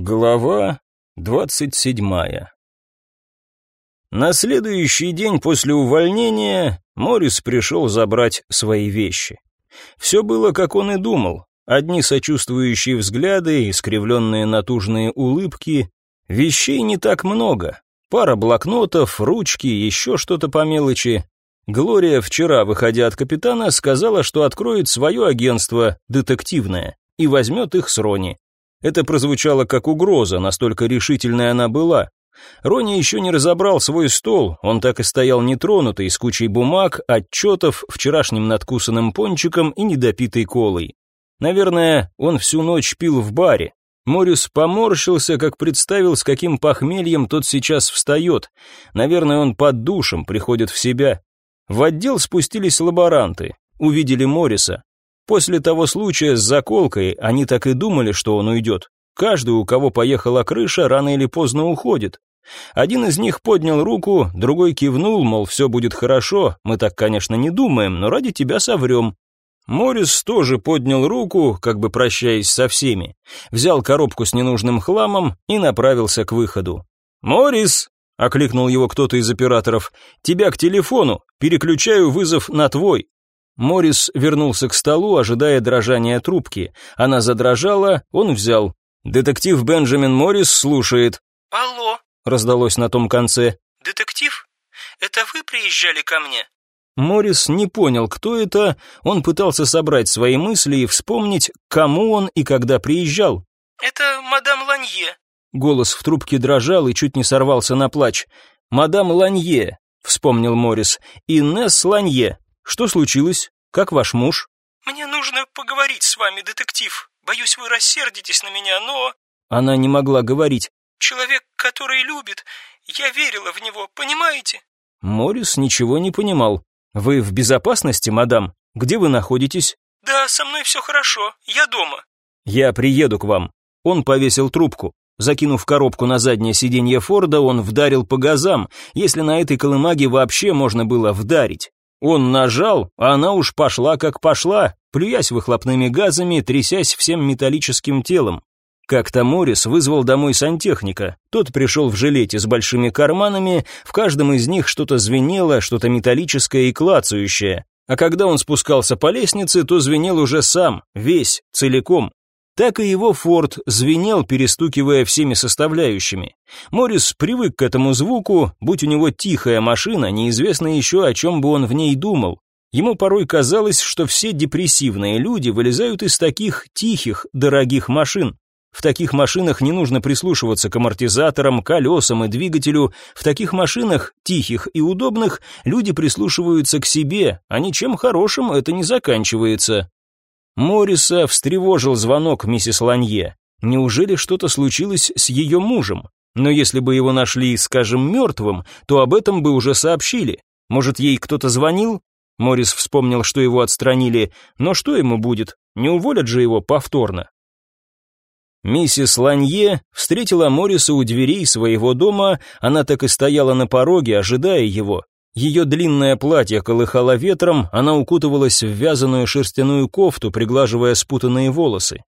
Глава двадцать седьмая На следующий день после увольнения Морис пришел забрать свои вещи. Все было, как он и думал. Одни сочувствующие взгляды, искривленные натужные улыбки. Вещей не так много. Пара блокнотов, ручки, еще что-то по мелочи. Глория вчера, выходя от капитана, сказала, что откроет свое агентство, детективное, и возьмет их с Рони. Это прозвучало как угроза, настолько решительной она была. Рони еще не разобрал свой стол, он так и стоял нетронутый, с кучей бумаг, отчетов, вчерашним надкусанным пончиком и недопитой колой. Наверное, он всю ночь пил в баре. Морис поморщился, как представил, с каким похмельем тот сейчас встает. Наверное, он под душем приходит в себя. В отдел спустились лаборанты, увидели Мориса. После того случая с заколкой они так и думали, что он уйдет. Каждый, у кого поехала крыша, рано или поздно уходит. Один из них поднял руку, другой кивнул, мол, все будет хорошо, мы так, конечно, не думаем, но ради тебя соврем. Морис тоже поднял руку, как бы прощаясь со всеми, взял коробку с ненужным хламом и направился к выходу. «Морис!» — окликнул его кто-то из операторов. «Тебя к телефону, переключаю вызов на твой». Морис вернулся к столу, ожидая дрожания трубки. Она задрожала, он взял. Детектив Бенджамин Морис слушает. «Алло», — раздалось на том конце. «Детектив? Это вы приезжали ко мне?» Морис не понял, кто это, он пытался собрать свои мысли и вспомнить, кому он и когда приезжал. «Это мадам Ланье». Голос в трубке дрожал и чуть не сорвался на плач. «Мадам Ланье», — вспомнил Морис, — «Инесс Ланье». Что случилось? Как ваш муж? Мне нужно поговорить с вами, детектив. Боюсь, вы рассердитесь на меня, но... Она не могла говорить. Человек, который любит, я верила в него, понимаете? Морис ничего не понимал. Вы в безопасности, мадам? Где вы находитесь? Да, со мной все хорошо, я дома. Я приеду к вам. Он повесил трубку. Закинув коробку на заднее сиденье Форда, он вдарил по газам, если на этой колымаге вообще можно было вдарить. Он нажал, а она уж пошла как пошла, плюясь выхлопными газами, трясясь всем металлическим телом. Как-то Морис вызвал домой сантехника. Тот пришел в жилете с большими карманами, в каждом из них что-то звенело, что-то металлическое и клацающее. А когда он спускался по лестнице, то звенел уже сам, весь, целиком так и его форт звенел, перестукивая всеми составляющими. Моррис привык к этому звуку, будь у него тихая машина, неизвестно еще, о чем бы он в ней думал. Ему порой казалось, что все депрессивные люди вылезают из таких тихих, дорогих машин. В таких машинах не нужно прислушиваться к амортизаторам, колесам и двигателю. В таких машинах, тихих и удобных, люди прислушиваются к себе, а ничем хорошим это не заканчивается. Морриса встревожил звонок миссис Ланье. Неужели что-то случилось с ее мужем? Но если бы его нашли, скажем, мертвым, то об этом бы уже сообщили. Может, ей кто-то звонил? Моррис вспомнил, что его отстранили, но что ему будет? Не уволят же его повторно. Миссис Ланье встретила Морриса у дверей своего дома, она так и стояла на пороге, ожидая его. Ее длинное платье колыхало ветром, она укутывалась в вязаную шерстяную кофту, приглаживая спутанные волосы.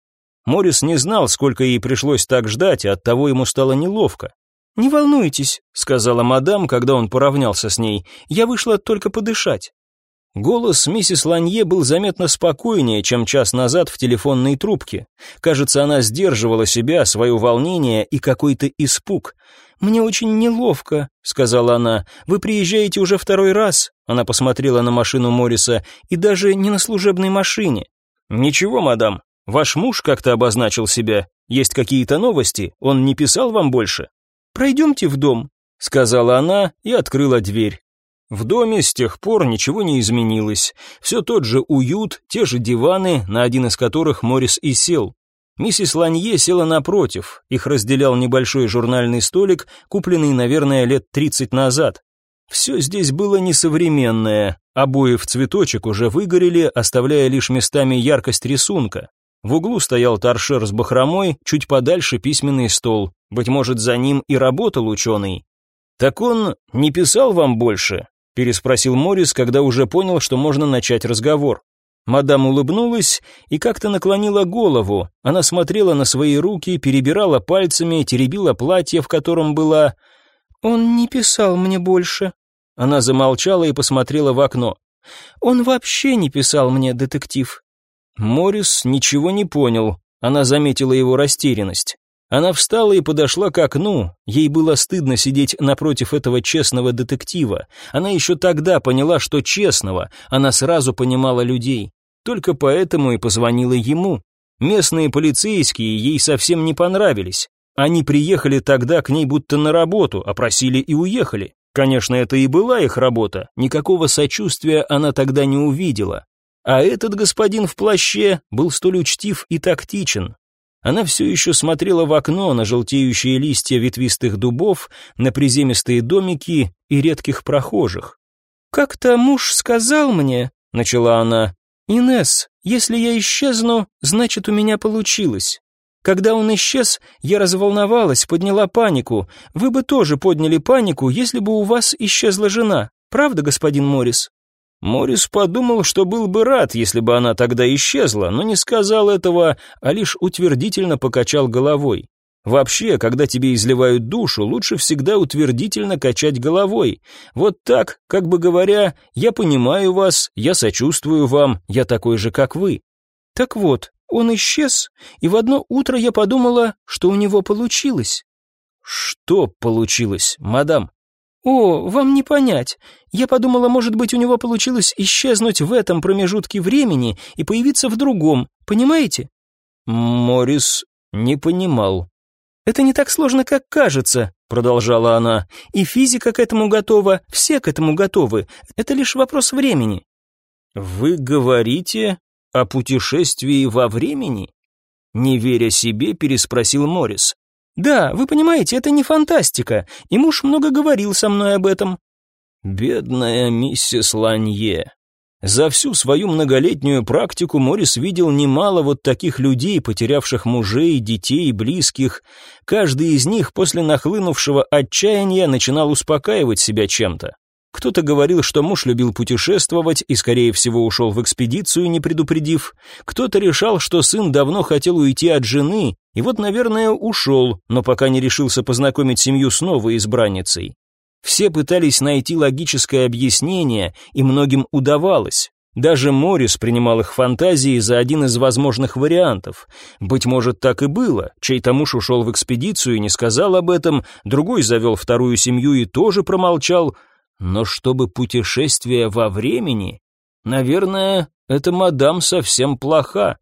Морис не знал, сколько ей пришлось так ждать, и оттого ему стало неловко. «Не волнуйтесь», — сказала мадам, когда он поравнялся с ней, — «я вышла только подышать». Голос миссис Ланье был заметно спокойнее, чем час назад в телефонной трубке. Кажется, она сдерживала себя, свое волнение и какой-то испуг. «Мне очень неловко», — сказала она. «Вы приезжаете уже второй раз?» Она посмотрела на машину Морриса. «И даже не на служебной машине». «Ничего, мадам. Ваш муж как-то обозначил себя. Есть какие-то новости? Он не писал вам больше?» «Пройдемте в дом», — сказала она и открыла дверь. В доме с тех пор ничего не изменилось. Все тот же уют, те же диваны, на один из которых Морис и сел. Миссис Ланье села напротив, их разделял небольшой журнальный столик, купленный, наверное, лет 30 назад. Все здесь было несовременное, обои в цветочек уже выгорели, оставляя лишь местами яркость рисунка. В углу стоял торшер с бахромой, чуть подальше письменный стол. Быть может, за ним и работал ученый. «Так он не писал вам больше?» Переспросил Морис, когда уже понял, что можно начать разговор. Мадам улыбнулась и как-то наклонила голову. Она смотрела на свои руки, перебирала пальцами, теребила платье, в котором была. «Он не писал мне больше». Она замолчала и посмотрела в окно. «Он вообще не писал мне, детектив». Морис ничего не понял. Она заметила его растерянность. Она встала и подошла к окну. Ей было стыдно сидеть напротив этого честного детектива. Она еще тогда поняла, что честного. Она сразу понимала людей. Только поэтому и позвонила ему. Местные полицейские ей совсем не понравились. Они приехали тогда к ней будто на работу, опросили и уехали. Конечно, это и была их работа, никакого сочувствия она тогда не увидела. А этот господин в плаще был столь учтив и тактичен. Она все еще смотрела в окно на желтеющие листья ветвистых дубов, на приземистые домики и редких прохожих. «Как-то муж сказал мне», — начала она, «Инесс, если я исчезну, значит, у меня получилось. Когда он исчез, я разволновалась, подняла панику. Вы бы тоже подняли панику, если бы у вас исчезла жена. Правда, господин Моррис?» Моррис подумал, что был бы рад, если бы она тогда исчезла, но не сказал этого, а лишь утвердительно покачал головой. Вообще, когда тебе изливают душу, лучше всегда утвердительно качать головой. Вот так, как бы говоря, я понимаю вас, я сочувствую вам, я такой же, как вы. Так вот, он исчез, и в одно утро я подумала, что у него получилось. Что получилось, мадам? О, вам не понять. Я подумала, может быть, у него получилось исчезнуть в этом промежутке времени и появиться в другом, понимаете? Морис не понимал. «Это не так сложно, как кажется», — продолжала она. «И физика к этому готова, все к этому готовы. Это лишь вопрос времени». «Вы говорите о путешествии во времени?» Не веря себе, переспросил Моррис. «Да, вы понимаете, это не фантастика, и муж много говорил со мной об этом». «Бедная миссис Ланье», за всю свою многолетнюю практику Морис видел немало вот таких людей, потерявших мужей, детей, близких. Каждый из них после нахлынувшего отчаяния начинал успокаивать себя чем-то. Кто-то говорил, что муж любил путешествовать и, скорее всего, ушел в экспедицию, не предупредив. Кто-то решал, что сын давно хотел уйти от жены, и вот, наверное, ушел, но пока не решился познакомить семью с новой избранницей. Все пытались найти логическое объяснение, и многим удавалось. Даже Моррис принимал их фантазии за один из возможных вариантов. Быть может, так и было. Чей-то муж ушел в экспедицию и не сказал об этом, другой завел вторую семью и тоже промолчал. Но чтобы путешествие во времени... Наверное, эта мадам совсем плоха.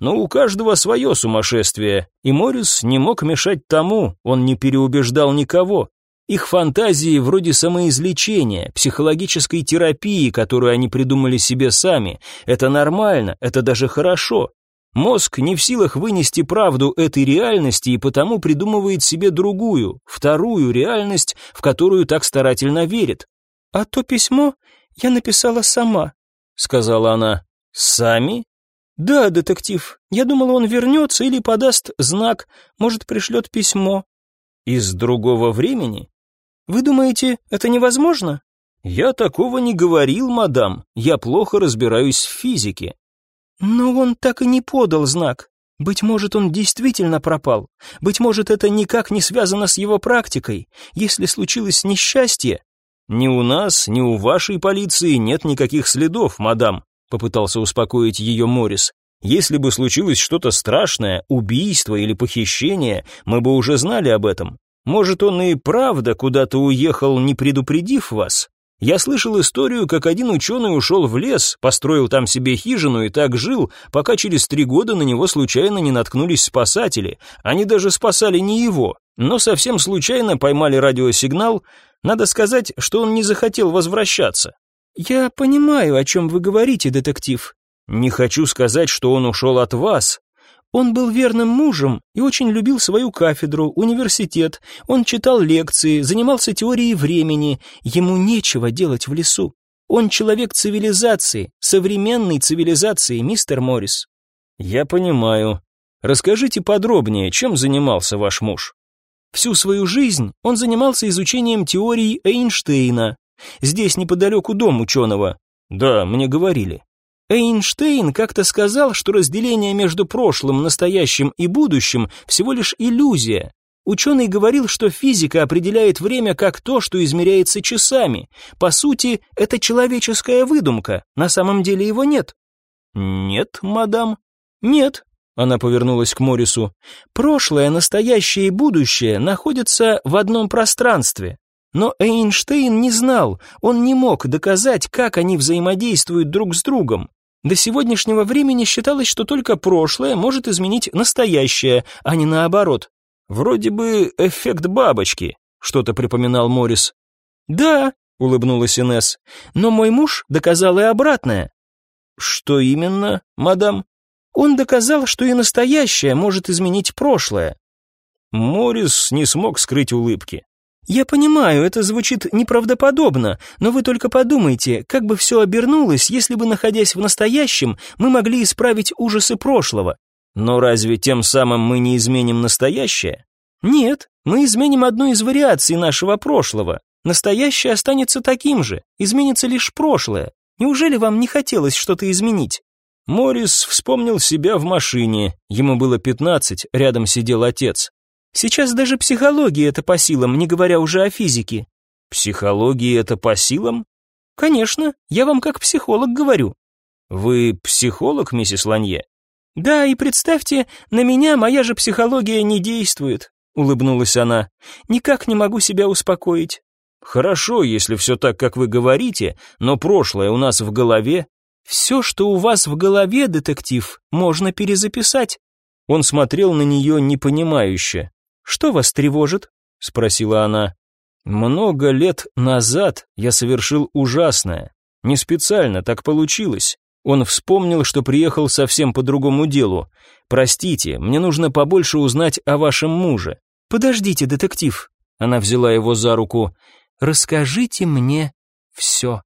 Но у каждого свое сумасшествие, и Моррис не мог мешать тому, он не переубеждал никого. Их фантазии вроде самоизлечения, психологической терапии, которую они придумали себе сами. Это нормально, это даже хорошо. Мозг не в силах вынести правду этой реальности и потому придумывает себе другую, вторую реальность, в которую так старательно верит. «А то письмо я написала сама», — сказала она. «Сами?» «Да, детектив. Я думала, он вернется или подаст знак, может, пришлет письмо». «Из другого времени?» Вы думаете, это невозможно? Я такого не говорил, мадам. Я плохо разбираюсь в физике. Но он так и не подал знак. Быть может, он действительно пропал. Быть может, это никак не связано с его практикой. Если случилось несчастье... Ни у нас, ни у вашей полиции нет никаких следов, мадам, попытался успокоить ее Моррис. Если бы случилось что-то страшное, убийство или похищение, мы бы уже знали об этом. Может, он и правда куда-то уехал, не предупредив вас? Я слышал историю, как один ученый ушел в лес, построил там себе хижину и так жил, пока через три года на него случайно не наткнулись спасатели. Они даже спасали не его, но совсем случайно поймали радиосигнал. Надо сказать, что он не захотел возвращаться. «Я понимаю, о чем вы говорите, детектив». «Не хочу сказать, что он ушел от вас, он был верным мужем и очень любил свою кафедру, университет. Он читал лекции, занимался теорией времени. Ему нечего делать в лесу. Он человек цивилизации, современной цивилизации, мистер Моррис. Я понимаю. Расскажите подробнее, чем занимался ваш муж? Всю свою жизнь он занимался изучением теории Эйнштейна. Здесь неподалеку дом ученого. Да, мне говорили. Эйнштейн как-то сказал, что разделение между прошлым, настоящим и будущим всего лишь иллюзия. Ученый говорил, что физика определяет время как то, что измеряется часами. По сути, это человеческая выдумка, на самом деле его нет. Нет, мадам? Нет, она повернулась к Морису. Прошлое, настоящее и будущее находятся в одном пространстве. Но Эйнштейн не знал, он не мог доказать, как они взаимодействуют друг с другом. До сегодняшнего времени считалось, что только прошлое может изменить настоящее, а не наоборот. Вроде бы эффект бабочки, что-то припоминал Морис. Да, улыбнулась Инесс. Но мой муж доказал и обратное. Что именно, мадам? Он доказал, что и настоящее может изменить прошлое. Морис не смог скрыть улыбки. Я понимаю, это звучит неправдоподобно, но вы только подумайте, как бы все обернулось, если бы, находясь в настоящем, мы могли исправить ужасы прошлого. Но разве тем самым мы не изменим настоящее? Нет, мы изменим одну из вариаций нашего прошлого. Настоящее останется таким же, изменится лишь прошлое. Неужели вам не хотелось что-то изменить? Морис вспомнил себя в машине. Ему было пятнадцать, рядом сидел отец. Сейчас даже психология это по силам, не говоря уже о физике. Психология это по силам? Конечно, я вам как психолог говорю. Вы психолог, миссис Ланье? Да, и представьте, на меня моя же психология не действует, улыбнулась она. Никак не могу себя успокоить. Хорошо, если все так, как вы говорите, но прошлое у нас в голове. Все, что у вас в голове, детектив, можно перезаписать. Он смотрел на нее непонимающе. Что вас тревожит? спросила она. Много лет назад я совершил ужасное. Не специально, так получилось. Он вспомнил, что приехал совсем по другому делу. «Простите, мне нужно побольше узнать о вашем муже». «Подождите, детектив». Она взяла его за руку. «Расскажите мне все».